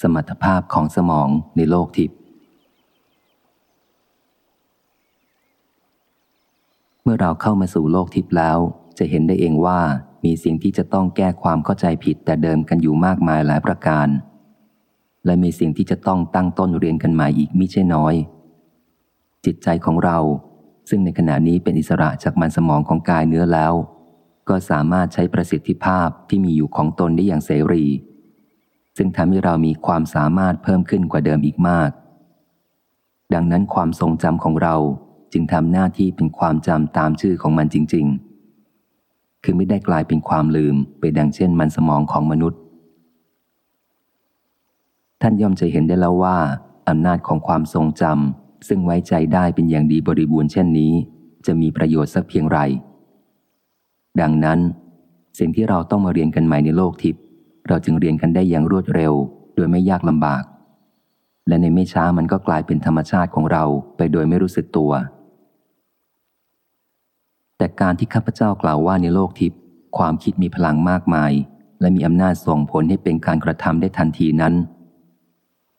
สมรรถภาพของสมองในโลกทิพย์เมื่อเราเข้ามาสู่โลกทิพย์แล้ว จะเห็นได้เองว่ามีสิ่งที่จะต้องแก้ความเข้าใจผิดแต่เดิมกันอยู่มากมายหลายประการ และมีสิ่งที่จะต้องตั้งต้นเรียนกันใหม่อีกมิใช่น้อย จิตใจของเรา ซึ่งในขณะนี้เป็นอิสระจากมันสมองของกายเนื้อแล้ว ก็สามารถใช้ประสิทธิภาพที่มีอยู่ของตนได้อย่างเสรี ซึ่งทำให้เรามีความสามารถเพิ่มขึ้นกว่าเดิมอีกมาก ดังนั้นความทรงจำของเราจึงทำหน้าที่เป็นความจำตามชื่อของมันจริง ๆ คือไม่ได้กลายเป็นความลืมไปดังเช่นมันสมองของมนุษย์ ท่านย่อมจะเห็นได้แล้วว่าอำนาจของความทรงจำซึ่งไว้ใจได้เป็นอย่างดีบริบูรณ์เช่นนี้ จะมีประโยชน์สักเพียงไร ดังนั้น สิ่งที่เราต้องมาเรียนกันใหม่ในโลกทิพย์ เราจึงเรียนกันได้อย่างรวดเร็ว โดยไม่ยากลำบาก และในไม่ช้ามันก็กลายเป็นธรรมชาติของเราไปโดยไม่รู้สึกตัว แต่การที่ข้าพเจ้ากล่าวว่าในโลกทิพย์ความคิดมีพลังมากมาย และมีอำนาจส่งผลให้เป็นการกระทำได้ทันทีนั้น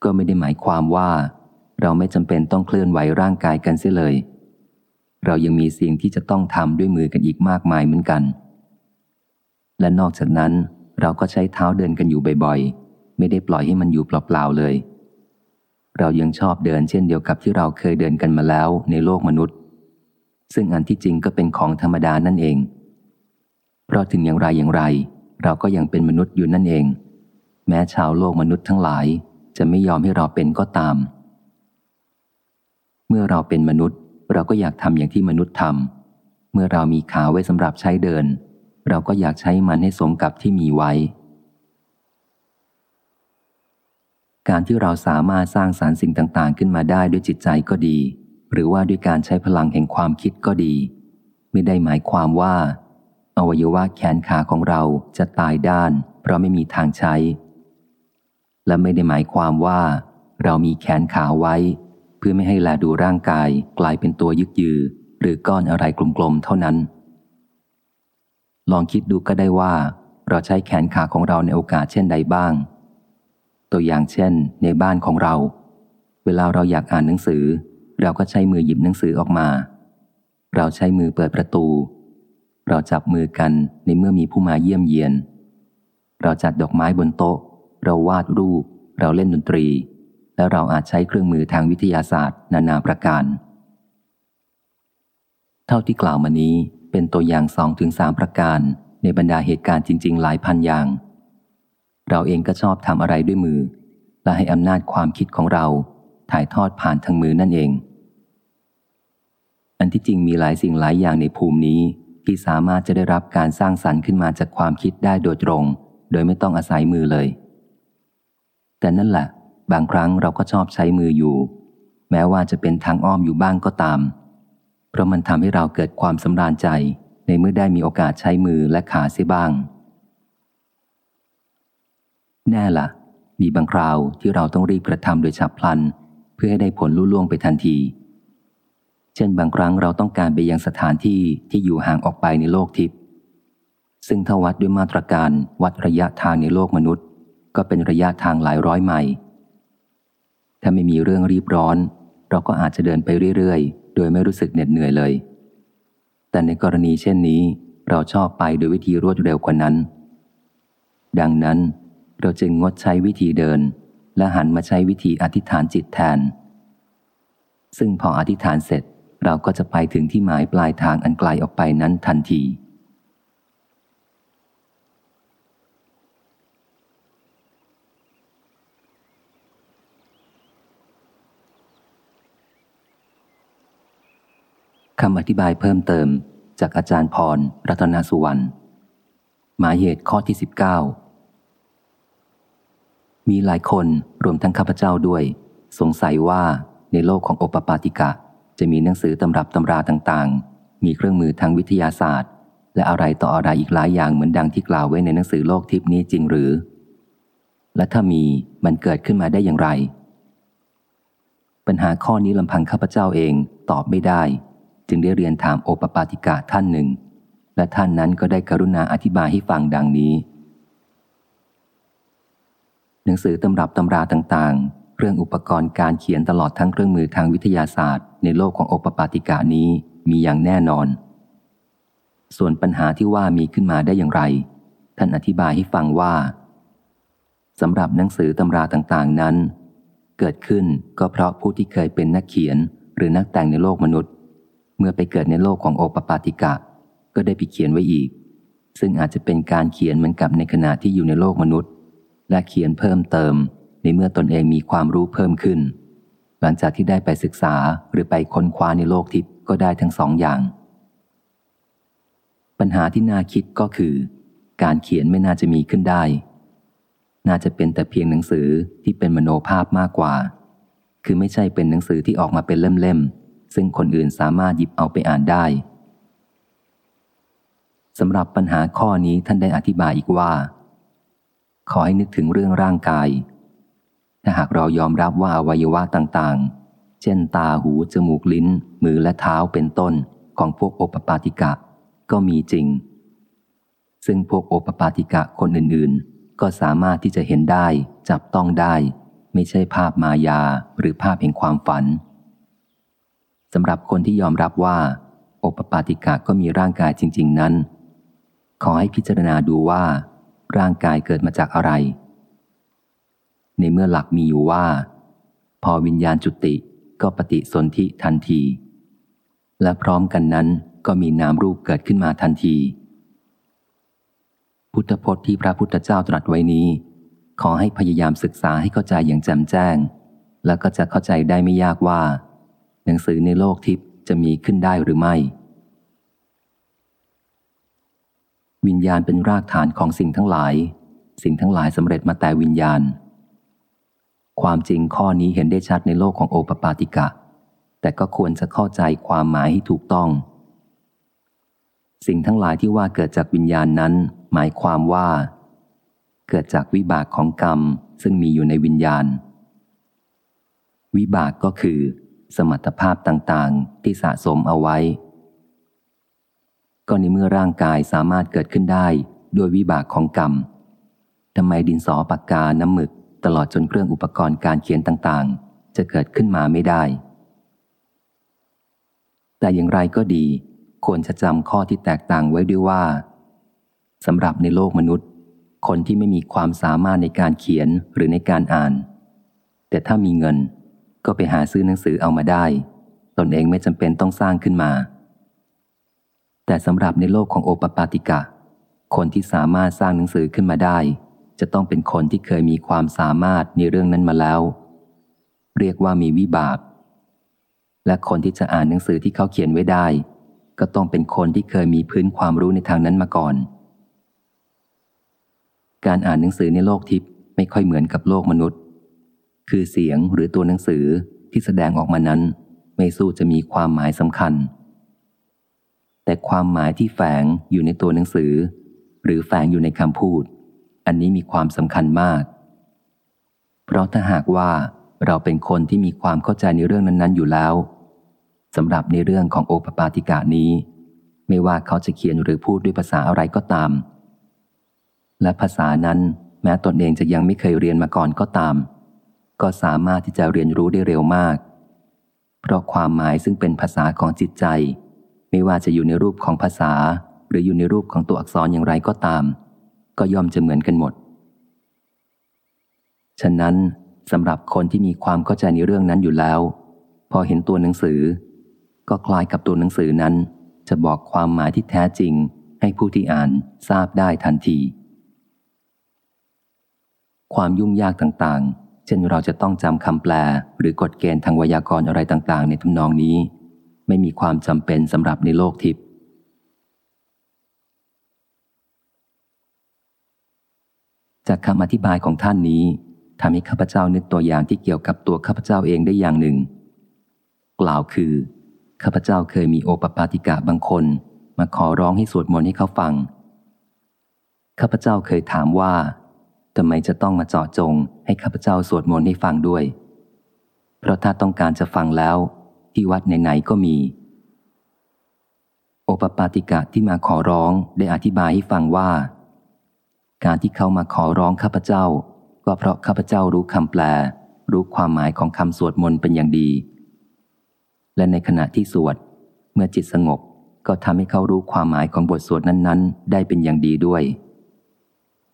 ก็ไม่ได้หมายความว่า เราไม่จำเป็นต้องเคลื่อนไหวร่างกายกันเสียเลย เรายังมีสิ่งที่จะต้องทำด้วยมือกันอีกมากมายเหมือนกัน และนอกจากนั้น เราก็ใช้เท้าเดินกันอยู่บ่อยๆ ไม่ได้ปล่อยให้มันอยู่เปล่าๆเลย เรายังชอบเดินเช่นเดียวกับที่เราเคยเดินกันมาแล้วในโลกมนุษย์ ซึ่งอันที่จริงก็เป็นของธรรมดานั่นเอง เพราะถึงอย่างไรอย่างไร เราก็ยังเป็นมนุษย์อยู่นั่นเอง แม้ชาวโลกมนุษย์ทั้งหลาย จะไม่ยอมให้เราเป็นก็ตาม เมื่อเราเป็นมนุษย์ เราก็อยากทำอย่างที่มนุษย์ทำเมื่อเรามีขาไว้สำหรับใช้เดิน เราก็อยากใช้มันให้สมกับที่มีไว้ การที่เราสามารถสร้างสารรค์สิ่งต่างๆ ขึ้นมาได้ด้วยจิตใจก็ดี หรือว่าด้วยการใช้พลังแห่งความคิดก็ดี ไม่ได้หมายความว่า อวัยวะแขนขาของเราจะตายด้าน เพราะไม่มีทางใช้ และไม่ได้หมายความว่า เรามีแขนขาไว้ เพื่อไม่ให้แลดูร่างกายกลายเป็นตัวยึกยือ หรือก้อนอะไรกลมๆเท่านั้น ลองคิดดูก็ได้ว่า เราใช้แขนขาของเราในโอกาสเช่นใดบ้าง ตัวอย่างเช่น ในบ้านของเรา เวลาเราอยากอ่านหนังสือ เราก็ใช้มือหยิบหนังสือออกมา เราใช้มือเปิดประตู เราจับมือกันในเมื่อมีผู้มาเยี่ยมเยียน เราจัดดอกไม้บนโต๊ะ เราวาดรูป เราเล่นดนตรี และเราอาจใช้เครื่องมือทางวิทยาศาสตร์ นานาประการ เท่าที่กล่าวมานี้ เป็นตัวอย่างสองถึงสามประการ ในบรรดาเหตุการณ์จริง ๆ หลายพันอย่าง เราเองก็ชอบทำอะไรด้วยมือ และให้อำนาจความคิดของเรา ถ่ายทอดผ่านทางมือนั่นเอง อันที่จริงมีหลายสิ่งหลายอย่างในภูมินี้ที่สามารถจะได้รับการสร้างสรรค์ขึ้นมาจากความคิดได้โดยตรง โดยไม่ต้องอาศัยมือเลย แต่นั่นแหละ บางครั้งเราก็ชอบใช้มืออยู่ แม้ว่าจะเป็นทางอ้อมอยู่บ้างก็ตาม เพราะมันทำให้เราเกิดความสำราญใจ ในเมื่อได้มีโอกาสใช้มือและขาเสียบ้าง แน่ละ่ะ มีบางคราวที่เราต้องรีบกระทำโดยฉับพลัน เพื่อให้ได้ผลลุล่วงไปทันที เช่นบางครั้งเราต้องการไปยังสถานที่ที่อยู่ห่างออกไปในโลกทิพย์ซึ่งถ้าวัดด้วยมาตรการวัดระยะทางในโลกมนุษย์ ก็เป็นระยะทางหลายร้อยไมล์ถ้าไม่มีเรื่องรีบร้อน เราก็อาจจะเดินไปเรื่อย ดยไม่รู้สึกเหน็ดเหนื่อยเลย แต่ในกรณีเช่นนี้ เราชอบไปโดยวิธีรวดเร็วกว่านั้น ดังนั้นเราจึงงดใช้วิธีเดิน และหันมาใช้วิธีอธิษฐานจิตแทน ซึ่งพออธิษฐานเสร็จเราก็จะไปถึงที่หมายปลายทางอันไกลออกไปนั้นทันที คำอธิบายเพิ่มเติมจากอาจารย์พร รัตนสุวรรณ หมายเหตุข้อที่ 19 มีหลายคนรวมทั้งข้าพเจ้าด้วย สงสัยว่าในโลกของโอปปาติกะ จะมีหนังสือตำรับตำราต่างๆ มีเครื่องมือทางวิทยาศาสตร์ และอะไรต่ออะไรอีกหลายอย่างเหมือนดังที่กล่าวไว้ในหนังสือโลกทิพนี้จริงหรือ และถ้ามีมันเกิดขึ้นมาได้อย่างไร ปัญหาข้อนี้ลำพังข้าพเจ้าเองตอบไม่ได้ จึงได้เรียนถามโอปปาติกาท่านหนึ่ง และท่านนั้นก็ได้กรุณาอธิบายให้ฟังดังนี้ หนังสือตำรับตำราต่างๆ เรื่องอุปกรณ์การเขียนตลอดทั้งเครื่องมือทางวิทยาศาสตร์ ในโลกของโอปปาติกะนี้มีอย่างแน่นอน ส่วนปัญหาที่ว่ามีขึ้นมาได้อย่างไร ท่านอธิบายให้ฟังว่าสำหรับหนังสือตำราต่างๆนั้น เกิดขึ้นก็เพราะผู้ที่เคยเป็นนักเขียนหรือนักแต่งในโลกมนุษย์ เมื่อไปเกิดในโลกของโอปปาติกะ ก็ได้ไปเขียนไว้อีก ซึ่งอาจจะเป็นการเขียนเหมือนกับในขณะที่อยู่ในโลกมนุษย์ และเขียนเพิ่มเติม ในเมื่อตนเองมีความรู้เพิ่มขึ้น หลังจากที่ได้ไปศึกษาหรือไปค้นคว้าในโลกทิพย์ก็ได้ทั้งสองอย่าง ปัญหาที่น่าคิดก็คือ การเขียนไม่น่าจะมีขึ้นได้ น่าจะเป็นแต่เพียงหนังสือที่เป็นมโนภาพมากกว่า คือไม่ใช่เป็นหนังสือที่ออกมาเป็นเล่มๆ ซึ่งคนอื่นสามารถหยิบเอาไปอ่านได้สำหรับปัญหาข้อนี้ท่านได้อธิบายอีกว่า ขอให้นึกถึงเรื่องร่างกาย ถ้าหากเรายอมรับว่าอวัยวะต่างๆ เช่นตาหู จมูกลิ้น มือและเท้าเป็นต้นของพวกโอปปาติกะ ก็มีจริง ซึ่งพวกโอปปาติกะคนอื่นๆ ก็สามารถที่จะเห็นได้ จับต้องได้ ไม่ใช่ภาพมายาหรือภาพแห่งความฝัน สำหรับคนที่ยอมรับว่า โอปปาติกะก็มีร่างกายจริง ๆ นั้น ขอให้พิจารณาดูว่า ร่างกายเกิดมาจากอะไร ในเมื่อหลักมีอยู่ว่า พอวิญญาณจุติก็ปฏิสนธิทันที และพร้อมกันนั้นก็มีนามรูปเกิดขึ้นมาทันที พุทธพจน์ที่พระพุทธเจ้าตรัสไว้นี้ ขอให้พยายามศึกษาให้เข้าใจอย่างแจ่มแจ้ง แล้วก็จะเข้าใจได้ไม่ยากว่า หนังสือในโลกทิพย์จะมีขึ้นได้หรือไม่ วิญญาณเป็นรากฐานของสิ่งทั้งหลาย สิ่งทั้งหลายสำเร็จมาแต่วิญญาณ ความจริงข้อนี้เห็นได้ชัดในโลกของโอปปาติกะ แต่ก็ควรจะเข้าใจความหมายให้ถูกต้อง สิ่งทั้งหลายที่ว่าเกิดจากวิญญาณนั้น หมายความว่า เกิดจากวิบากของกรรมซึ่งมีอยู่ในวิญญาณ วิบากก็คือ สมรรถภาพต่างๆ ที่สะสมเอาไว้ ก็ในเมื่อร่างกายสามารถเกิดขึ้นได้ด้วยวิบากของกรรมทำไมดินสอปากกาน้ำหมึก ตลอดจนเครื่องอุปกรณ์การเขียนต่างๆ จะเกิดขึ้นมาไม่ได้ แต่อย่างไรก็ดี ควรจะจำข้อที่แตกต่างไว้ด้วยว่าสำหรับในโลกมนุษย์ คนที่ไม่มีความสามารถในการเขียนหรือในการอ่าน แต่ถ้ามีเงิน ก็ไปหาซื้อหนังสือเอามาได้ ตนเองไม่จำเป็นต้องสร้างขึ้นมา แต่สำหรับในโลกของโอปปาติกะ คนที่สามารถสร้างหนังสือขึ้นมาได้ จะต้องเป็นคนที่เคยมีความสามารถในเรื่องนั้นมาแล้ว เรียกว่ามีวิบาก และคนที่จะอ่านหนังสือที่เขาเขียนไว้ได้ ก็ต้องเป็นคนที่เคยมีพื้นความรู้ในทางนั้นมาก่อน การอ่านหนังสือในโลกทิพย์ไม่ค่อยเหมือนกับโลกมนุษย์ คือเสียงหรือตัวหนังสือที่แสดงออกมานั้น ไม่สู้จะมีความหมายสำคัญ แต่ความหมายที่แฝงอยู่ในตัวหนังสือ หรือแฝงอยู่ในคำพูด อันนี้มีความสำคัญมาก เพราะถ้าหากว่าเราเป็นคนที่มีความเข้าใจในเรื่องนั้น ๆ อยู่แล้วสำหรับในเรื่องของโอปปาติกานี้ ไม่ว่าเขาจะเขียนหรือพูดด้วยภาษาอะไรก็ตาม และภาษานั้นแม้ตนเองจะยังไม่เคยเรียนมาก่อนก็ตาม ก็สามารถที่จะเรียนรู้ได้เร็วมาก เพราะความหมายซึ่งเป็นภาษาของจิตใจ ไม่ว่าจะอยู่ในรูปของภาษา หรืออยู่ในรูปของตัวอักษรอย่างไรก็ตาม ก็ย่อมจะเหมือนกันหมด ฉะนั้นสำหรับคนที่มีความเข้าใจในเรื่องนั้นอยู่แล้ว พอเห็นตัวหนังสือ ก็คล้ายกับตัวหนังสือนั้น จะบอกความหมายที่แท้จริง ให้ผู้ที่อ่านทราบได้ทันที ความยุ่งยากต่างๆ ช่นเราจะต้องจำคำแปลหรือกฎเกณฑ์ทางไวยากรณ์อะไรต่าง ๆ ในทำนองนี้ ไม่มีความจำเป็นสำหรับในโลกทิพย์จากคำอธิบายของท่านนี้ทำให้ข้าพเจ้านึกตัวอย่างที่เกี่ยวกับตัวข้าพเจ้าเองได้อย่างหนึ่ง กล่าวคือข้าพเจ้าเคยมีโอปปาติกะบางคน มาขอร้องให้สวดมนต์ให้เขาฟังข้าพเจ้าเคยถามว่า ทำไมจะต้องมาเจาะจง ให้ข้าพเจ้าสวดมนต์ให้ฟังด้วย เพราะถ้าต้องการจะฟังแล้ว ที่วัดไหนๆก็มี โอปปาติกะที่มาขอร้องได้อธิบายให้ฟังว่า การที่เขามาขอร้องข้าพเจ้า ก็ก็เพราะข้าพเจ้ารู้คำแปล รู้ความหมายของคำสวดมนต์เป็นอย่างดี และในขณะที่สวด เมื่อจิตสงบก็ทำให้เขารู้ความหมายของบทสวดนั้นๆ ได้เป็นอย่างดีด้วย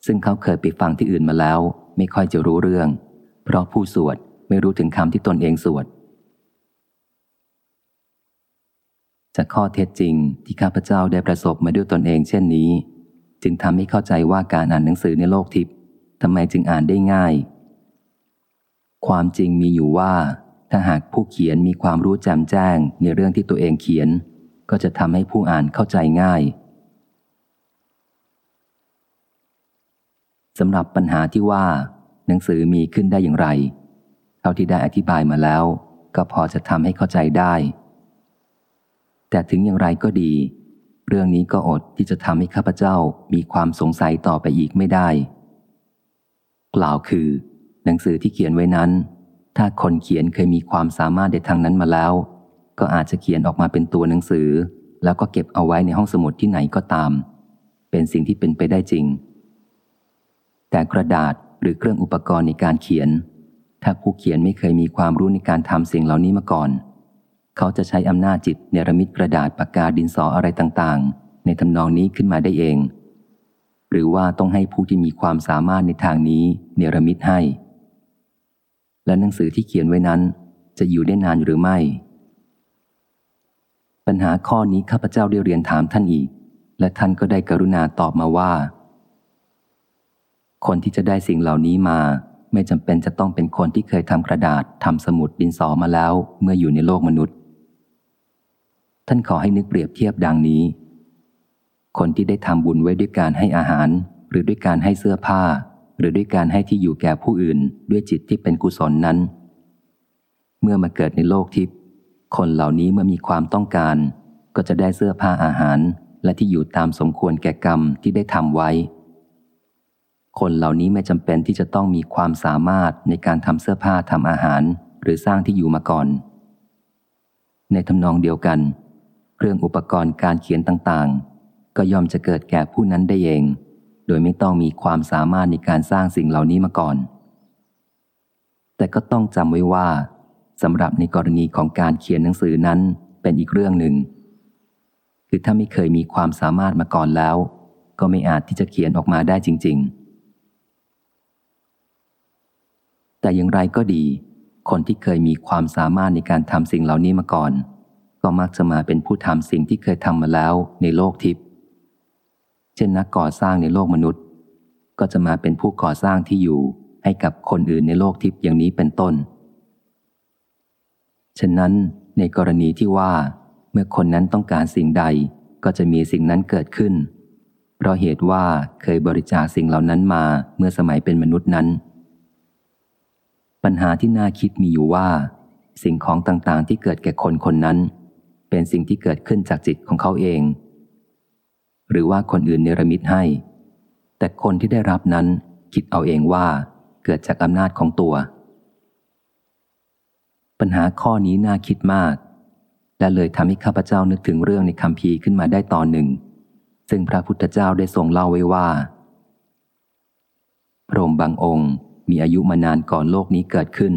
ซึ่งเขาเคยไปฟังที่อื่นมาแล้ว ไม่ค่อยจะรู้เรื่อง เพราะผู้สวดไม่รู้ถึงคำที่ตนเองสวดจากข้อเท็จจริงที่ข้าพเจ้าได้ประสบมาด้วยตนเองเช่นนี้ จึงทำให้เข้าใจว่าการอ่านหนังสือในโลกทิพย์ทำไมจึงอ่านได้ง่าย ความจริงมีอยู่ว่า ถ้าหากผู้เขียนมีความรู้แจ่มแจ้งในเรื่องที่ตัวเองเขียน ก็จะทำให้ผู้อ่านเข้าใจง่าย สำหรับปัญหาที่ว่า หนังสือมีขึ้นได้อย่างไร เท่าที่ได้อธิบายมาแล้ว ก็พอจะทำให้เข้าใจได้ แต่ถึงอย่างไรก็ดี เรื่องนี้ก็อดที่จะทำให้ข้าพเจ้ามีความสงสัยต่อไปอีกไม่ได้ กล่าวคือ หนังสือที่เขียนไว้นั้น ถ้าคนเขียนเคยมีความสามารถในทางนั้นมาแล้ว ก็อาจจะเขียนออกมาเป็นตัวหนังสือ แล้วก็เก็บเอาไว้ในห้องสมุดที่ไหนก็ตาม เป็นสิ่งที่เป็นไปได้จริง แต่กระดาษหรือเครื่องอุปกรณ์ในการเขียน ถ้าผู้เขียนไม่เคยมีความรู้ในการทำสิ่งเหล่านี้มาก่อน เขาจะใช้อำนาจจิตเนรมิตกระดาษปากกาดินสออะไรต่างๆ ในทำนองนี้ขึ้นมาได้เอง หรือว่าต้องให้ผู้ที่มีความสามารถในทางนี้เนรมิตให้ และหนังสือที่เขียนไว้นั้น จะอยู่ได้นานหรือไม่ ปัญหาข้อนี้ข้าพเจ้าได้เรียนถามท่านอีก และท่านก็ได้กรุณาตอบมาว่า คนที่จะได้สิ่งเหล่านี้มา ไม่จำเป็นจะต้องเป็นคนที่เคยทำกระดาษทำสมุดดินสอมาแล้วเมื่ออยู่ในโลกมนุษย์ ท่านขอให้นึกเปรียบเทียบดังนี้ คนที่ได้ทำบุญไว้ด้วยการให้อาหาร หรือด้วยการให้เสื้อผ้า หรือด้วยการให้ที่อยู่แก่ผู้อื่น ด้วยจิตที่เป็นกุศลนั้น เมื่อมาเกิดในโลกทิพย์คนเหล่านี้เมื่อมีความต้องการ ก็จะได้เสื้อผ้าอาหาร และที่อยู่ตามสมควรแก่กรรมที่ได้ทำไว้ คนเหล่านี้ไม่จำเป็นที่จะต้องมีความสามารถในการทำเสื้อผ้าทำอาหาร หรือสร้างที่อยู่มาก่อน ในทำนองเดียวกัน เครื่องอุปกรณ์การเขียนต่างๆ ก็ย่อมจะเกิดแก่ผู้นั้นได้เอง โดยไม่ต้องมีความสามารถในการสร้างสิ่งเหล่านี้มาก่อน แต่ก็ต้องจำไว้ว่าสำหรับในกรณีของการเขียนหนังสือนั้นเป็นอีกเรื่องหนึ่ง คือถ้าไม่เคยมีความสามารถมาก่อนแล้ว ก็ไม่อาจที่จะเขียนออกมาได้จริง ๆ แต่อย่างไรก็ดี คนที่เคยมีความสามารถในการทำสิ่งเหล่านี้มาก่อน ก็มักจะมาเป็นผู้ทำสิ่งที่เคยทำมาแล้วในโลกทิพย์ เช่นนักก่อสร้างในโลกมนุษย์ ก็จะมาเป็นผู้ก่อสร้างที่อยู่ให้กับคนอื่นในโลกทิพย์อย่างนี้เป็นต้น ฉะนั้นในกรณีที่ว่า เมื่อคนนั้นต้องการสิ่งใดก็จะมีสิ่งนั้นเกิดขึ้น เพราะเหตุว่าเคยบริจาคสิ่งเหล่านั้นมาเมื่อสมัยเป็นมนุษย์นั้น ปัญหาที่น่าคิดมีอยู่ว่า สิ่งของต่างๆ ที่เกิดแก่คนคนนั้น เป็นสิ่งที่เกิดขึ้นจากจิตของเขาเอง หรือว่าคนอื่นเนรมิตให้ แต่คนที่ได้รับนั้นคิดเอาเองว่าเกิดจากอำนาจของตัว ปัญหาข้อนี้น่าคิดมาก และเลยทำให้ข้าพเจ้านึกถึงเรื่องในคำพีขึ้นมาได้ตอนหนึ่ง ซึ่งพระพุทธเจ้าได้ทรงเล่าไว้ว่าพระองค์บางองค์ มีอายุมานานก่อนโลกนี้เกิดขึ้น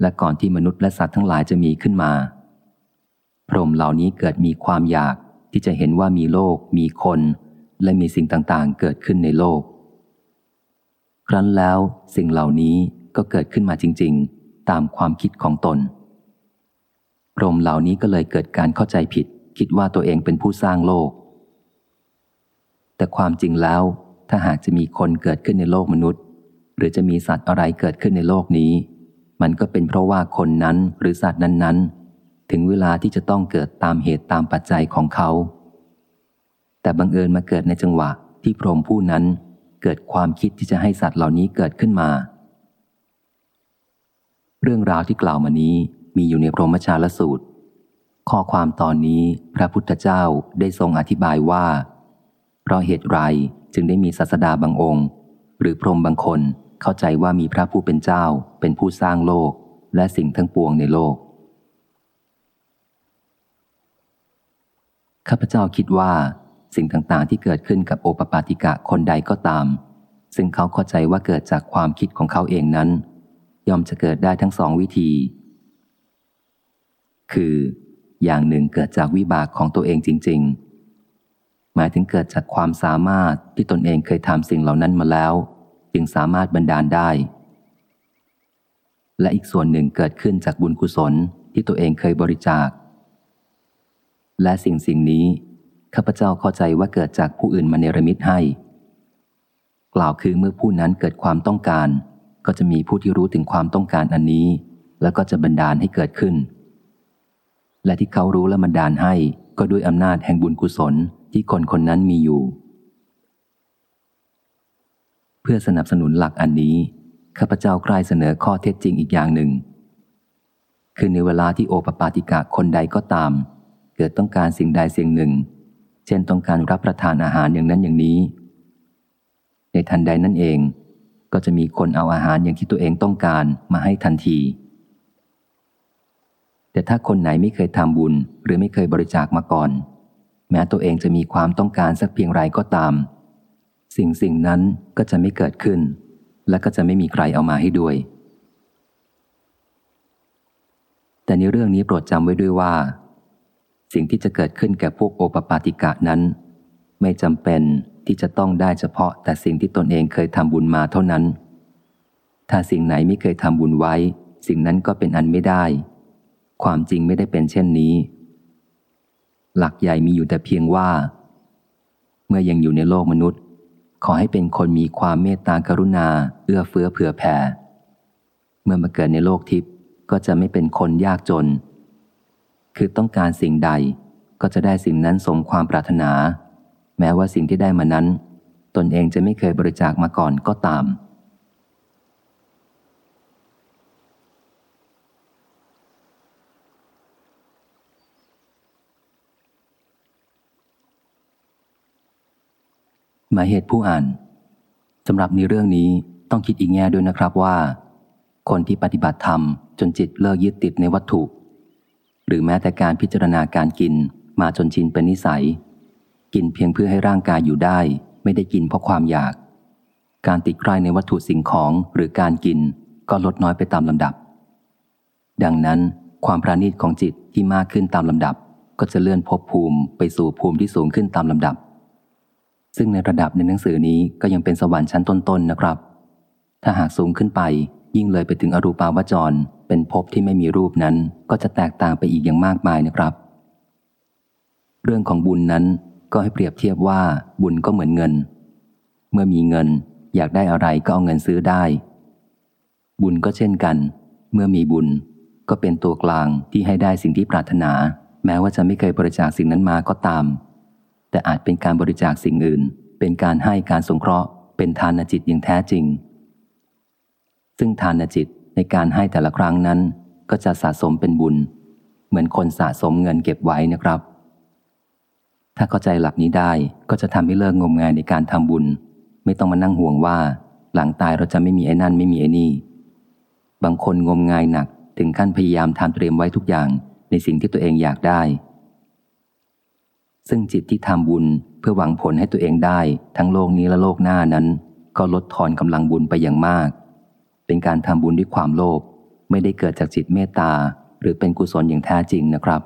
และก่อนที่มนุษย์และสัตว์ทั้งหลายจะมีขึ้นมา พรหมเหล่านี้เกิดมีความอยากที่จะเห็นว่ามีโลก มีคน และมีสิ่งต่างๆ เกิดขึ้นในโลก ครั้นแล้วสิ่งเหล่านี้ก็เกิดขึ้นมาจริง ๆ ตามความคิดของตน พรหมเหล่านี้ก็เลยเกิดการเข้าใจผิด คิดว่าตัวเองเป็นผู้สร้างโลก แต่ความจริงแล้วถ้าหากจะมีคนเกิดขึ้นในโลกมนุษย์ หรือจะมีสัตว์อะไรเกิดขึ้นในโลกนี้ มันก็เป็นเพราะว่าคนนั้นหรือสัตว์นั้นๆ ถึงเวลาที่จะต้องเกิดตามเหตุตามปัจจัยของเขา แต่บังเอิญมาเกิดในจังหวะที่พรหมผู้นั้นเกิดความคิดที่จะให้สัตว์เหล่านี้เกิดขึ้นมา เรื่องราวที่กล่าวมานี้มีอยู่ในพรหมชาลสูตร ข้อความตอนนี้พระพุทธเจ้าได้ทรงอธิบายว่า เพราะเหตุไรจึงได้มีศาสดาบางองค์ หรือพรหมบางคน เข้าใจว่ามีพระผู้เป็นเจ้าเป็นผู้สร้างโลกและสิ่งทั้งปวงในโลก ข้าพเจ้าคิดว่า สิ่งต่างๆที่เกิดขึ้นกับโอปปาติกะคนใดก็ตาม ซึ่งเขาเข้าใจว่าเกิดจากความคิดของเขาเองนั้น ย่อมจะเกิดได้ทั้งสองวิธี คือ อย่างหนึ่งเกิดจากวิบากของตัวเองจริง ๆ หมายถึงเกิดจากความสามารถที่ตนเองเคยทำสิ่งเหล่านั้นมาแล้ว จึงสามารถบันดาลได้ และอีกส่วนหนึ่งเกิดขึ้นจากบุญกุศลที่ตัวเองเคยบริจาค และสิ่งสิ่งนี้ข้าพเจ้าเข้าใจว่าเกิดจากผู้อื่นมาเนรมิตให้ กล่าวคือเมื่อผู้นั้นเกิดความต้องการ ก็จะมีผู้ที่รู้ถึงความต้องการอันนี้ แล้วก็จะบันดาลให้เกิดขึ้น และที่เขารู้และบันดาลให้ก็ด้วยอำนาจแห่งบุญกุศลที่คนคนนั้นมีอยู่ เพื่อสนับสนุนหลักอันนี้ข้าพเจ้าใกล้เสนอข้อเท็จจริงอีกอย่างหนึ่ง คือในเวลาที่โอปปาติกะคนใดก็ตาม เกิดต้องการสิ่งใดสิ่งหนึ่ง เช่นต้องการรับประทานอาหารอย่างนั้นอย่างนี้ ในทันใดนั่นเอง ก็จะมีคนเอาอาหารอย่างที่ตัวเองต้องการมาให้ทันที แต่ถ้าคนไหนไม่เคยทำบุญหรือไม่เคยบริจาคมาก่อน แม้ตัวเองจะมีความต้องการสักเพียงไรก็ตาม สิ่งสิ่งนั้นก็จะไม่เกิดขึ้น และก็จะไม่มีใครเอามาให้ด้วย แต่ในเรื่องนี้โปรดจำไว้ด้วยว่า สิ่งที่จะเกิดขึ้นแก่พวกโอปปาติกะนั้น ไม่จำเป็นที่จะต้องได้เฉพาะแต่สิ่งที่ตนเองเคยทำบุญมาเท่านั้น ถ้าสิ่งไหนไม่เคยทำบุญไว้ สิ่งนั้นก็เป็นอันไม่ได้ ความจริงไม่ได้เป็นเช่นนี้ หลักใหญ่มีอยู่แต่เพียงว่า เมื่อยังอยู่ในโลกมนุษย์ ขอให้เป็นคนมีความเมตตากรุณา เอื้อเฟื้อเผื่อแผ่ เมื่อมาเกิดในโลกทิพย์ก็จะไม่เป็นคนยากจน คือต้องการสิ่งใดก็จะได้สิ่งนั้นสมความปรารถนา แม้ว่าสิ่งที่ได้มานั้น ตนเองจะไม่เคยบริจาคมาก่อนก็ตาม หมายเหตุผู้อ่านสำหรับในเรื่องนี้ต้องคิดอีกแง่ด้วยนะครับว่า คนที่ปฏิบัติธรรมจนจิตเลิกยึดติดในวัตถุ หรือแม้แต่การพิจารณาการกินมาจนชินเป็นนิสัย กินเพียงเพื่อให้ร่างกายอยู่ได้ ไม่ได้กินเพราะความอยาก การติดใกล้ในวัตถุสิ่งของหรือการกินก็ลดน้อยไปตามลำดับ ดังนั้นความประณีตของจิตที่มากขึ้นตามลำดับ ก็จะเลื่อนภพภูมิไปสู่ภูมิที่สูงขึ้นตามลำดับ ซึ่งในระดับในหนังสือนี้ก็ยังเป็นสวรรค์ชั้นต้นๆนนะครับ ถ้าหากสูงขึ้นไป ยิ่งเลยไปถึงอรูปาวจร เป็นภพที่ไม่มีรูปนั้น ก็จะแตกต่างไปอีกอย่างมากมายนะครับ เรื่องของบุญนั้นก็ให้เปรียบเทียบว่าบุญก็เหมือนเงิน เมื่อมีเงินอยากได้อะไรก็เอาเงินซื้อได้ บุญก็เช่นกัน เมื่อมีบุญก็เป็นตัวกลางที่ให้ได้สิ่งที่ปรารถนา แม้ว่าจะไม่เคยบริจาคสิ่งนั้นมาก็ตาม แต่อาจเป็นการบริจาคสิ่งอื่น เป็นการให้การสงเคราะห์ เป็นทานจิตอย่างแท้จริง ซึ่งทานจิตในการให้แต่ละครั้งนั้น ก็จะสะสมเป็นบุญ เหมือนคนสะสมเงินเก็บไว้นะครับ ถ้าเข้าใจหลักนี้ได้ก็จะทำให้เลิกงมงายในการทำบุญ ไม่ต้องมานั่งห่วงว่า หลังตายเราจะไม่มีไอ้นั่นไม่มีไอ้นี่ บางคนงมงายหนักถึงขั้นพยายามทำเตรียมไว้ทุกอย่างในสิ่งที่ตัวเองอยากได้ ซึ่งจิตที่ทำบุญเพื่อหวังผลให้ตัวเองได้ ทั้งโลกนี้และโลกหน้านั้น ก็ลดทอนกำลังบุญไปอย่างมาก เป็นการทำบุญด้วยความโลภไม่ได้เกิดจากจิตเมตตา หรือเป็นกุศลอย่างแท้จริงนะครับ